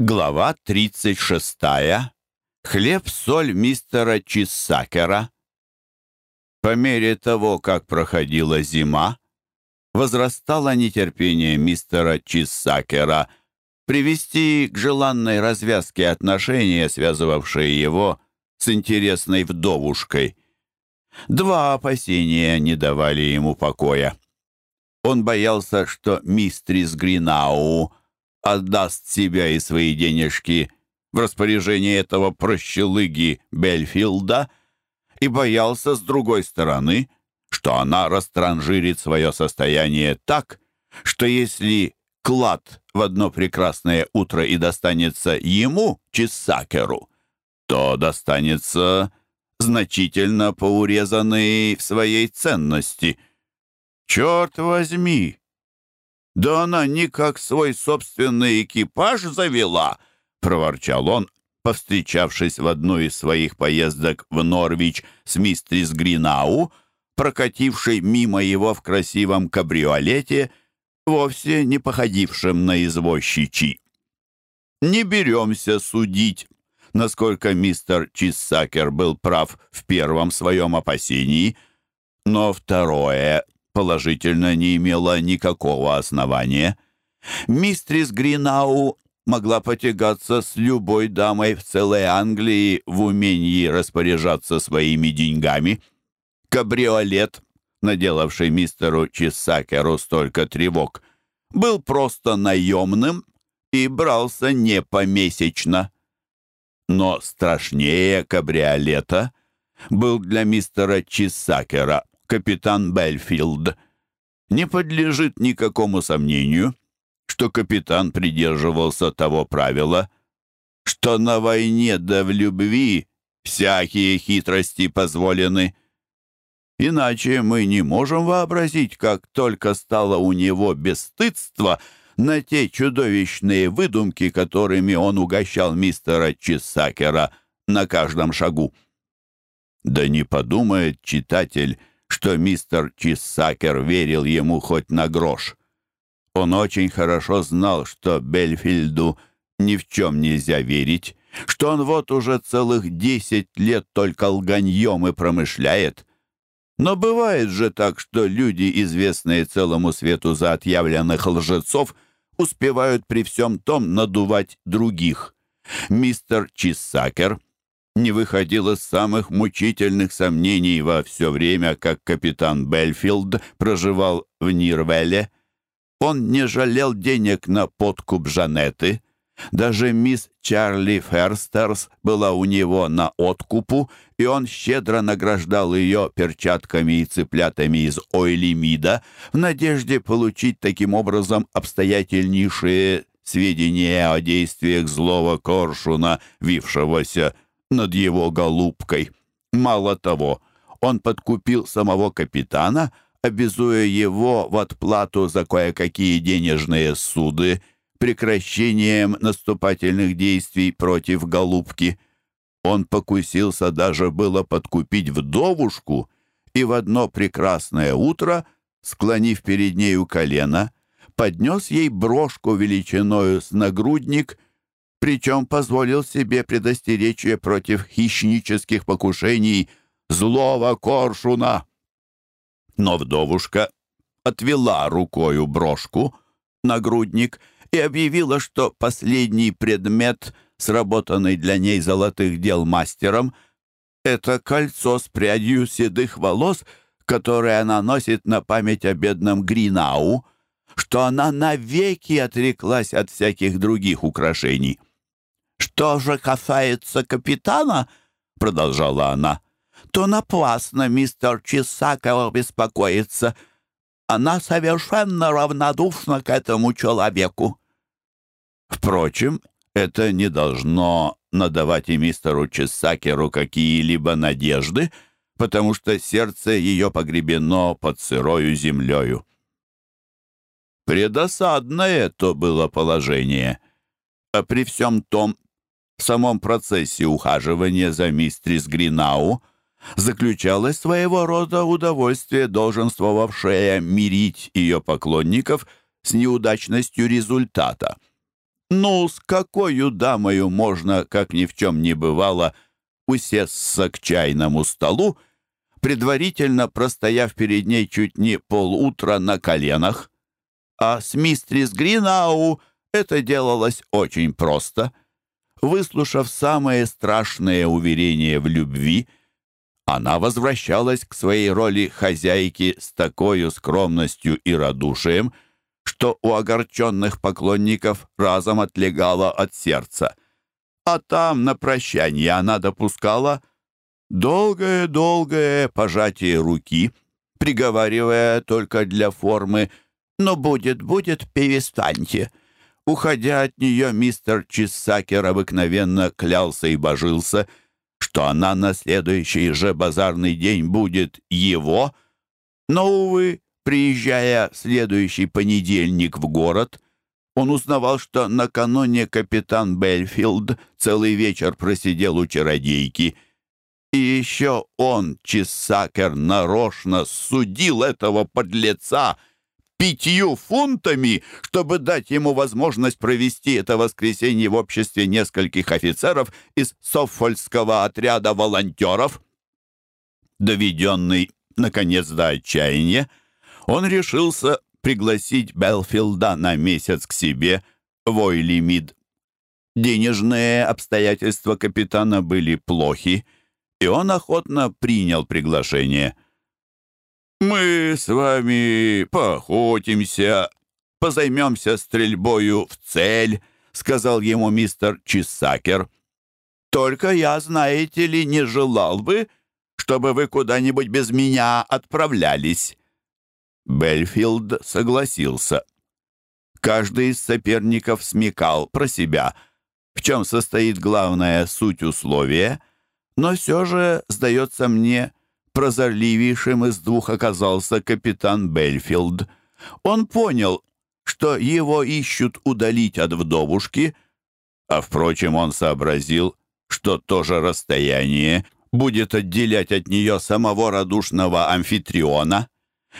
Глава 36. Хлеб-соль мистера Чисакера. По мере того, как проходила зима, возрастало нетерпение мистера Чисакера привести к желанной развязке отношения, связывавшие его с интересной вдовушкой. Два опасения не давали ему покоя. Он боялся, что мистрис Гринау — отдаст себя и свои денежки в распоряжение этого прощелыги Бельфилда и боялся, с другой стороны, что она растранжирит свое состояние так, что если клад в одно прекрасное утро и достанется ему, Чесакеру, то достанется значительно поурезанный в своей ценности. «Черт возьми!» «Да она никак свой собственный экипаж завела!» — проворчал он, повстречавшись в одну из своих поездок в Норвич с мистрис Гринау, прокатившей мимо его в красивом кабриолете, вовсе не походившем на извозчичий. Не беремся судить, насколько мистер Чиссакер был прав в первом своем опасении, но второе положительно не имела никакого основания. Мистрис Гринау могла потягаться с любой дамой в целой Англии в умении распоряжаться своими деньгами. Кабриолет, наделавший мистеру Чисакеру столько тревог, был просто наемным и брался не помесячно. Но страшнее кабриолета был для мистера Чисакера капитан Бельфилд. Не подлежит никакому сомнению, что капитан придерживался того правила, что на войне да в любви всякие хитрости позволены. Иначе мы не можем вообразить, как только стало у него бесстыдство на те чудовищные выдумки, которыми он угощал мистера Чесакера на каждом шагу. Да не подумает читатель, что мистер Чисакер верил ему хоть на грош. Он очень хорошо знал, что Бельфильду ни в чем нельзя верить, что он вот уже целых десять лет только лганьем и промышляет. Но бывает же так, что люди, известные целому свету за отъявленных лжецов, успевают при всем том надувать других. Мистер Чисакер не выходило самых мучительных сомнений во все время, как капитан Бельфилд проживал в Нирвеле. Он не жалел денег на подкуп Жанеты. Даже мисс Чарли Ферстерс была у него на откупу, и он щедро награждал ее перчатками и цыплятами из ойлимида в надежде получить таким образом обстоятельнейшие сведения о действиях злого коршуна, вившегося над его голубкой. Мало того, он подкупил самого капитана, обязуя его в отплату за кое-какие денежные суды прекращением наступательных действий против голубки. Он покусился даже было подкупить вдовушку и в одно прекрасное утро, склонив перед нею колено, поднес ей брошку величиною с нагрудник причем позволил себе предостеречь ее против хищнических покушений злого коршуна. Но вдовушка отвела рукою брошку, нагрудник, и объявила, что последний предмет, сработанный для ней золотых дел мастером, это кольцо с прядью седых волос, которое она носит на память о бедном Гринау, что она навеки отреклась от всяких других украшений тоже касается капитана, — продолжала она, — то напрасно мистер Чисакова беспокоится. Она совершенно равнодушна к этому человеку. Впрочем, это не должно надавать и мистеру Чесакеру какие-либо надежды, потому что сердце ее погребено под сырою землею. Предосадное то было положение, а при всем том в самом процессе ухаживания за мистрис Гринау заключалось своего рода удовольствие, долженствовавшее мирить ее поклонников с неудачностью результата. Ну, с какой дамою можно, как ни в чем не бывало, усесться к чайному столу, предварительно простояв перед ней чуть не полутра на коленах? А с мистрис Гринау это делалось очень просто — выслушав самые страшные уверения в любви, она возвращалась к своей роли хозяйки с такой скромностью и радушием, что у огорченных поклонников разом отлегало от сердца. А там на прощание она допускала долгое-долгое пожатие руки, приговаривая только для формы «Но «Ну, будет, будет, перестаньте», Уходя от нее, мистер Чиссакер обыкновенно клялся и божился, что она на следующий же базарный день будет его, но, увы, Приезжая в следующий понедельник в город, он узнавал, что накануне капитан Бельфилд целый вечер просидел у чародейки. И еще он, Чиссакер, нарочно судил этого подлеца пятью фунтами, чтобы дать ему возможность провести это воскресенье в обществе нескольких офицеров из Соффольского отряда волонтеров. Доведенный, наконец, до отчаяния, он решился пригласить Белфилда на месяц к себе в Ойлимид. Денежные обстоятельства капитана были плохи, и он охотно принял приглашение – «Мы с вами поохотимся, позаймемся стрельбою в цель», — сказал ему мистер Чиссакер. «Только я, знаете ли, не желал бы, чтобы вы куда-нибудь без меня отправлялись». Бельфилд согласился. Каждый из соперников смекал про себя, в чем состоит главная суть условия, но все же, сдается мне, прозорливейшим из двух оказался капитан Бельфилд. Он понял, что его ищут удалить от вдовушки, а, впрочем, он сообразил, что то же расстояние будет отделять от нее самого радушного амфитриона.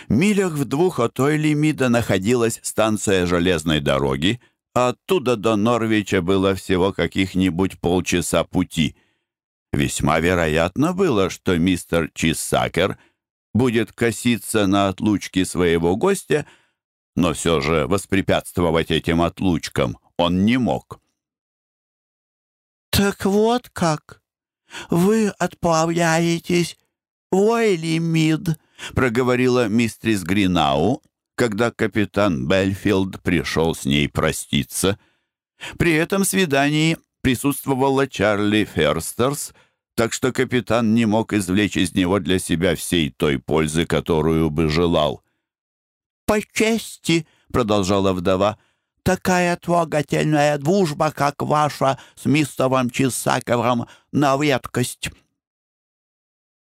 Милях в двух от той лимида находилась станция железной дороги, а оттуда до Норвича было всего каких-нибудь полчаса пути — Весьма вероятно было, что мистер Чиссакер будет коситься на отлучки своего гостя, но все же воспрепятствовать этим отлучкам он не мог. «Так вот как! Вы отправляетесь в Мид, проговорила мистрис Гринау, когда капитан Бельфилд пришел с ней проститься. При этом свидании присутствовала Чарли Ферстерс, так что капитан не мог извлечь из него для себя всей той пользы, которую бы желал. «По чести», — продолжала вдова, — «такая трогательная дружба, как ваша с мистером Чесаковым, на редкость».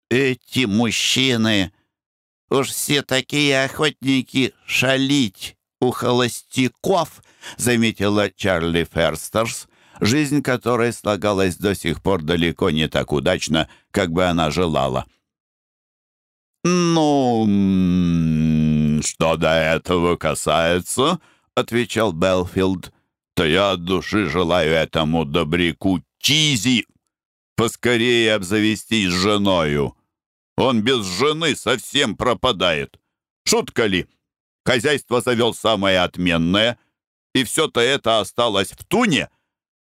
«Эти мужчины уж все такие охотники шалить у холостяков», — заметила Чарли Ферстерс жизнь которой слагалась до сих пор далеко не так удачно, как бы она желала. «Ну, что до этого касается, — отвечал Белфилд, — то я от души желаю этому добряку Чизи поскорее обзавестись женою. Он без жены совсем пропадает. Шутка ли? Хозяйство завел самое отменное, и все-то это осталось в туне.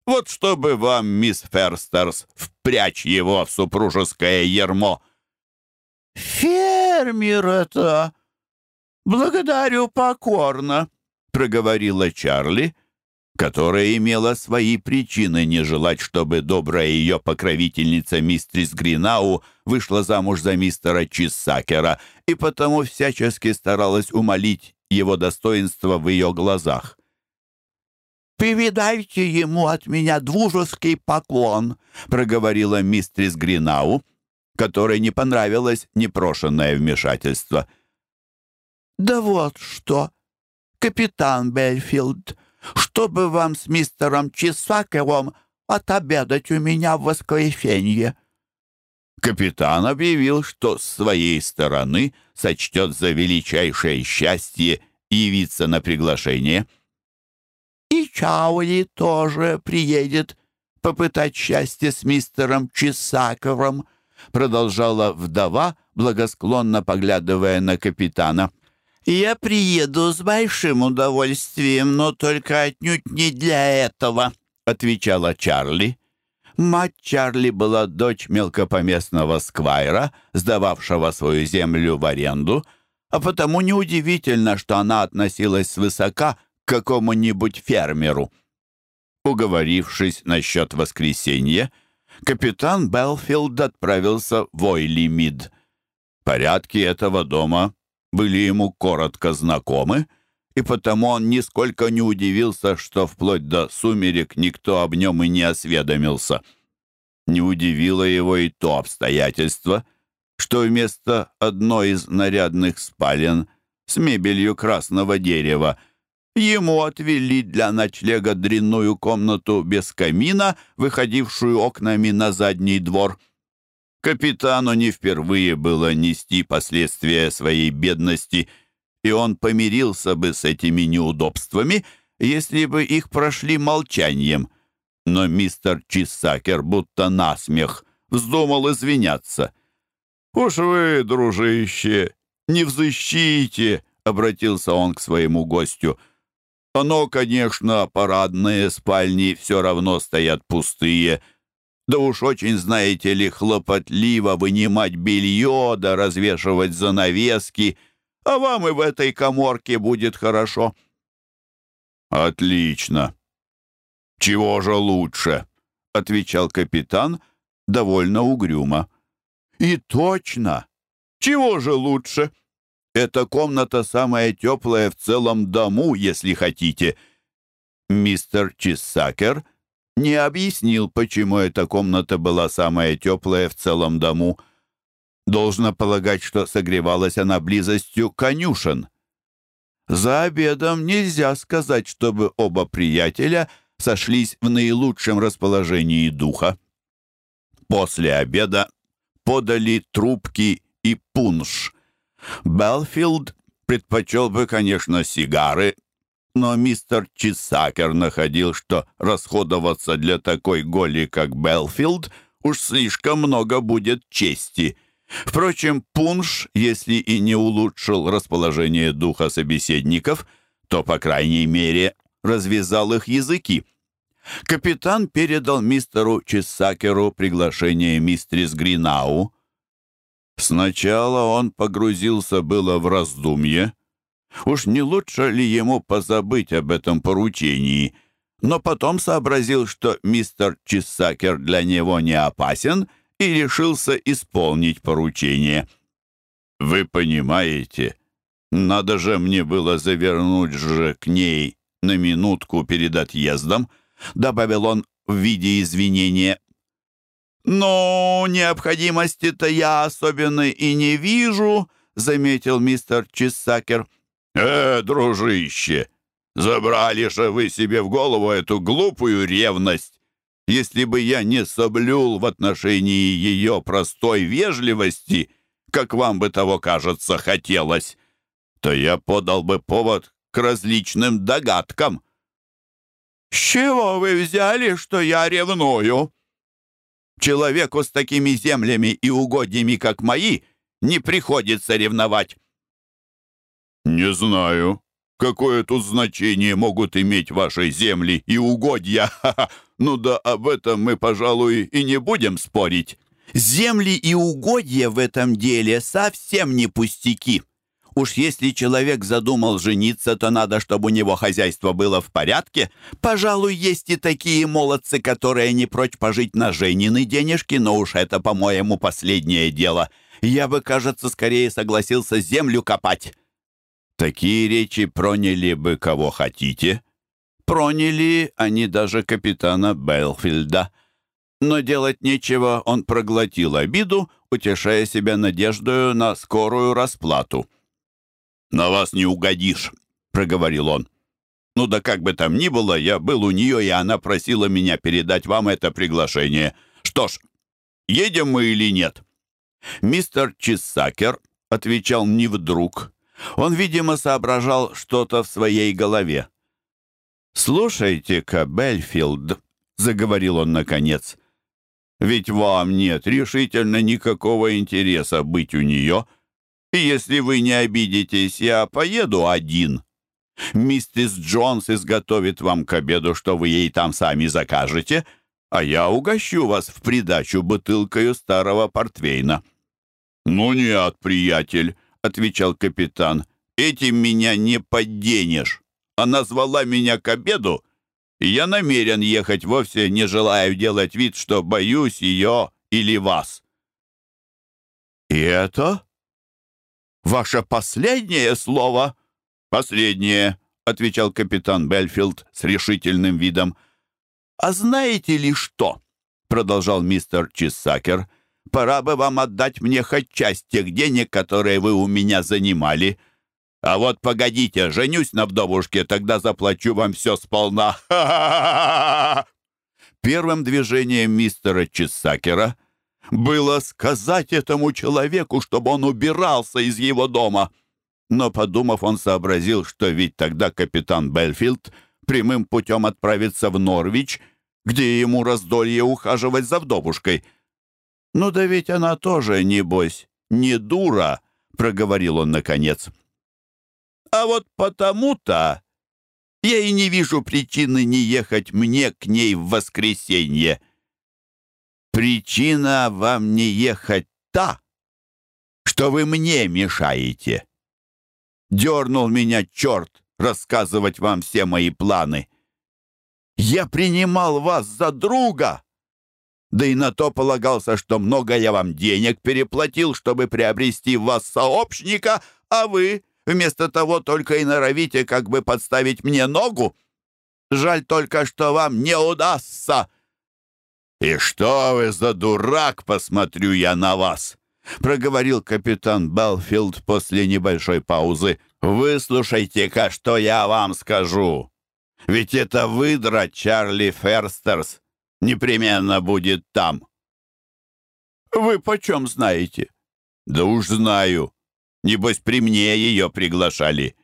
Вот чтобы вам, мисс Ферстерс, впрячь его в супружеское ермо!» «Фермер это! Благодарю покорно!» — проговорила Чарли, которая имела свои причины не желать, чтобы добрая ее покровительница мистрис Гринау вышла замуж за мистера Чиссакера и потому всячески старалась умолить его достоинство в ее глазах. «Передайте ему от меня дружеский поклон», — проговорила мистрис Гринау, которой не понравилось непрошенное вмешательство. «Да вот что, капитан Бельфилд», чтобы вам с мистером Чесаковым отобедать у меня в воскресенье». Капитан объявил, что с своей стороны сочтет за величайшее счастье явиться на приглашение. «И Чаули тоже приедет попытать счастье с мистером Чесаковым», продолжала вдова, благосклонно поглядывая на капитана. «Я приеду с большим удовольствием, к какому-нибудь фермеру. Уговорившись насчет воскресенья, капитан Белфилд отправился в Ойлимид. Порядки этого дома были ему коротко знакомы, и потому он нисколько не удивился, что вплоть до сумерек никто об нем и не осведомился. Не удивило его и то обстоятельство, что вместо одной из нарядных спален с мебелью красного дерева Ему отвели для ночлега дрянную комнату без камина, выходившую окнами на задний двор. Капитану не впервые было нести последствия своей бедности, и он помирился бы с этими неудобствами, если бы их прошли молчанием. Но мистер Чисакер будто насмех вздумал извиняться. «Уж вы, дружище, не взыщите!» — обратился он к своему гостю — оно, ну, конечно, парадные спальни все равно стоят пустые. Да уж очень, знаете ли, хлопотливо вынимать белье, да развешивать занавески. А вам и в этой коморке будет хорошо. «Отлично! Чего же лучше?» — отвечал капитан довольно угрюмо. «И точно! Чего же лучше?» Эта комната самая теплая в целом дому, если хотите. Мистер Чиссакер не объяснил, почему эта комната была самая теплая в целом дому. Должно полагать, что согревалась она близостью конюшен. За обедом нельзя сказать, чтобы оба приятеля сошлись в наилучшем расположении духа. После обеда подали трубки и пунш — Белфилд предпочел бы, конечно, сигары, но мистер Чисакер находил, что расходоваться для такой голи, как Белфилд, уж слишком много будет чести. Впрочем, пунш, если и не улучшил расположение духа собеседников, то, по крайней мере, развязал их языки. Капитан передал мистеру Чисакеру приглашение мистерис Гринау — Сначала он погрузился было в раздумье. Уж не лучше ли ему позабыть об этом поручении, но потом сообразил, что мистер Чиссакер для него не опасен и решился исполнить поручение. «Вы понимаете, надо же мне было завернуть же к ней на минутку перед отъездом», добавил он в виде извинения. «Но необходимости-то я особенно и не вижу», заметил мистер Чиссакер. «Э, дружище, забрали же вы себе в голову эту глупую ревность если бы я не соблюл в отношении ее простой вежливости, как Человеку с такими землями и угодьями, как мои, не приходится ревновать. «Не знаю, какое тут значение могут иметь ваши земли и угодья. Ну да об этом мы, пожалуй, и не будем спорить». «Земли и угодья в этом деле совсем не пустяки», Уж если человек задумал жениться, то надо, чтобы у него хозяйство было в порядке. Пожалуй, есть и такие молодцы, которые не прочь пожить на женины денежки, но уж это, по-моему, последнее дело. Я бы, кажется, скорее согласился землю копать. Такие речи проняли бы кого хотите. Проняли они даже капитана Белфилда. Но делать нечего, он проглотил обиду, утешая себя надеждою на скорую расплату. «На вас не угодишь», — проговорил он. «Ну да как бы там ни было, я был у нее, и она просила меня передать вам это приглашение. Что ж, едем мы или нет?» Мистер Чиссакер отвечал не вдруг. Он, видимо, соображал что-то в своей голове. «Слушайте-ка, Бельфилд», — заговорил он наконец, — «ведь вам нет решительно никакого интереса быть у нее «Если вы не обидитесь, я поеду один. Миссис Джонс изготовит вам к обеду, что вы ей там сами закажете, а я угощу вас в придачу бутылкою старого портвейна». «Ну нет, приятель», — отвечал капитан, — «этим меня не подденешь. Она звала меня к обеду, и я намерен ехать вовсе, не желая делать вид, что боюсь ее или вас». «И это?» ваше последнее слово?» «Последнее», — отвечал капитан Бельфилд с решительным видом. «А знаете ли что?» — продолжал мистер Чиссакер. «Пора бы вам отдать мне хоть часть тех денег, которые вы у меня занимали». А вот погодите, женюсь на вдовушке, тогда заплачу вам все сполна. Первым движением мистера Чиссакера было сказать этому человеку, чтобы он убирался из его дома. Но, подумав, он сообразил, что ведь тогда капитан Бельфилд прямым путем отправится в Норвич, где ему раздолье ухаживать за вдовушкой. «Ну да ведь она тоже, небось, не причина вам не ехать та, что вы мне мешаете. Дернул меня черт рассказывать вам все мои планы. Я принимал вас за друга, да и на то полагался, что много я вам денег переплатил, чтобы приобрести вас сообщника, а вы вместо того только и норовите как бы подставить мне ногу. Жаль только, что вам не удастся». «И что вы за дурак, посмотрю я на вас!» — проговорил капитан Белфилд после небольшой паузы. «Выслушайте-ка, что я вам скажу. Ведь это выдра Чарли Ферстерс непременно будет там». «Вы почем знаете?» «Да уж знаю. Небось, при мне ее приглашали.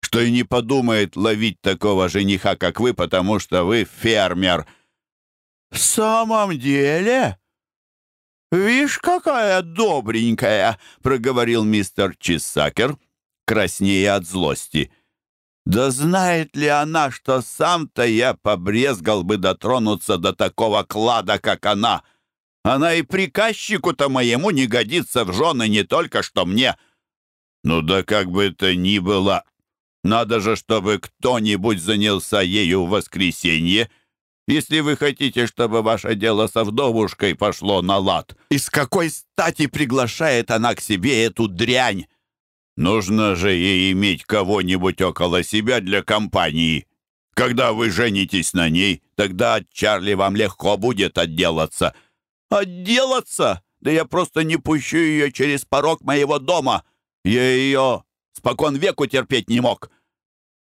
что и не подумает ловить такого жениха, как вы, потому что вы фермер». «В самом деле? Вишь, какая добренькая!» — проговорил мистер Чиссакер, краснея от злости. «Да знает ли она, что сам-то я побрезгал бы дотронуться до такого клада, как она? Она и приказчику-то моему не годится в жены не только что мне». «Ну да как бы это ни было, надо же, чтобы кто-нибудь занялся ею в воскресенье, если вы хотите, чтобы спокон веку терпеть не мог.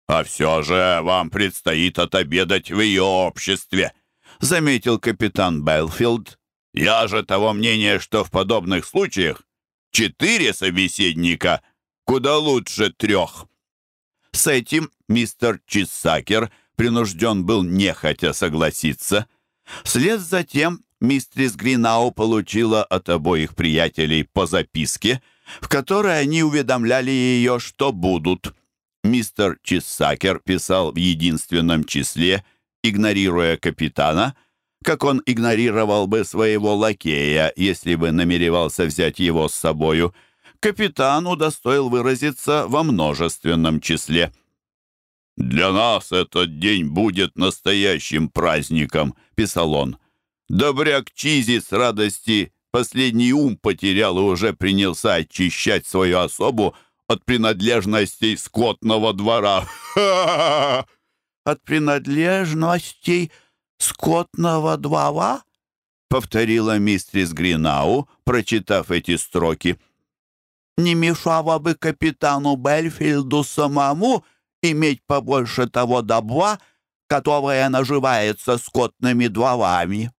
«А все же вам предстоит отобедать в ее обществе», — заметил капитан Белфилд. «Я же того мнения, что в подобных случаях четыре собеседника куда лучше трех». С этим мистер Чисакер принужден был нехотя согласиться. Вслед за тем мистерис Гринау получила от обоих приятелей по записке — в которой они уведомляли ее, что будут. Мистер Чисакер писал в единственном числе, игнорируя капитана, как он игнорировал бы своего лакея, если бы намеревался взять его с собою. Капитан удостоил выразиться во множественном числе. «Для нас этот день будет настоящим праздником», — писал он. Добряк Чизи с радости Последний ум потерял и уже принялся очищать свою особу от принадлежностей скотного двора. От принадлежностей скотного двора? Повторила мистрис Гринау, прочитав эти строки. Не мешало бы капитану Бельфилду самому иметь побольше того добра, которое наживается скотными дворами.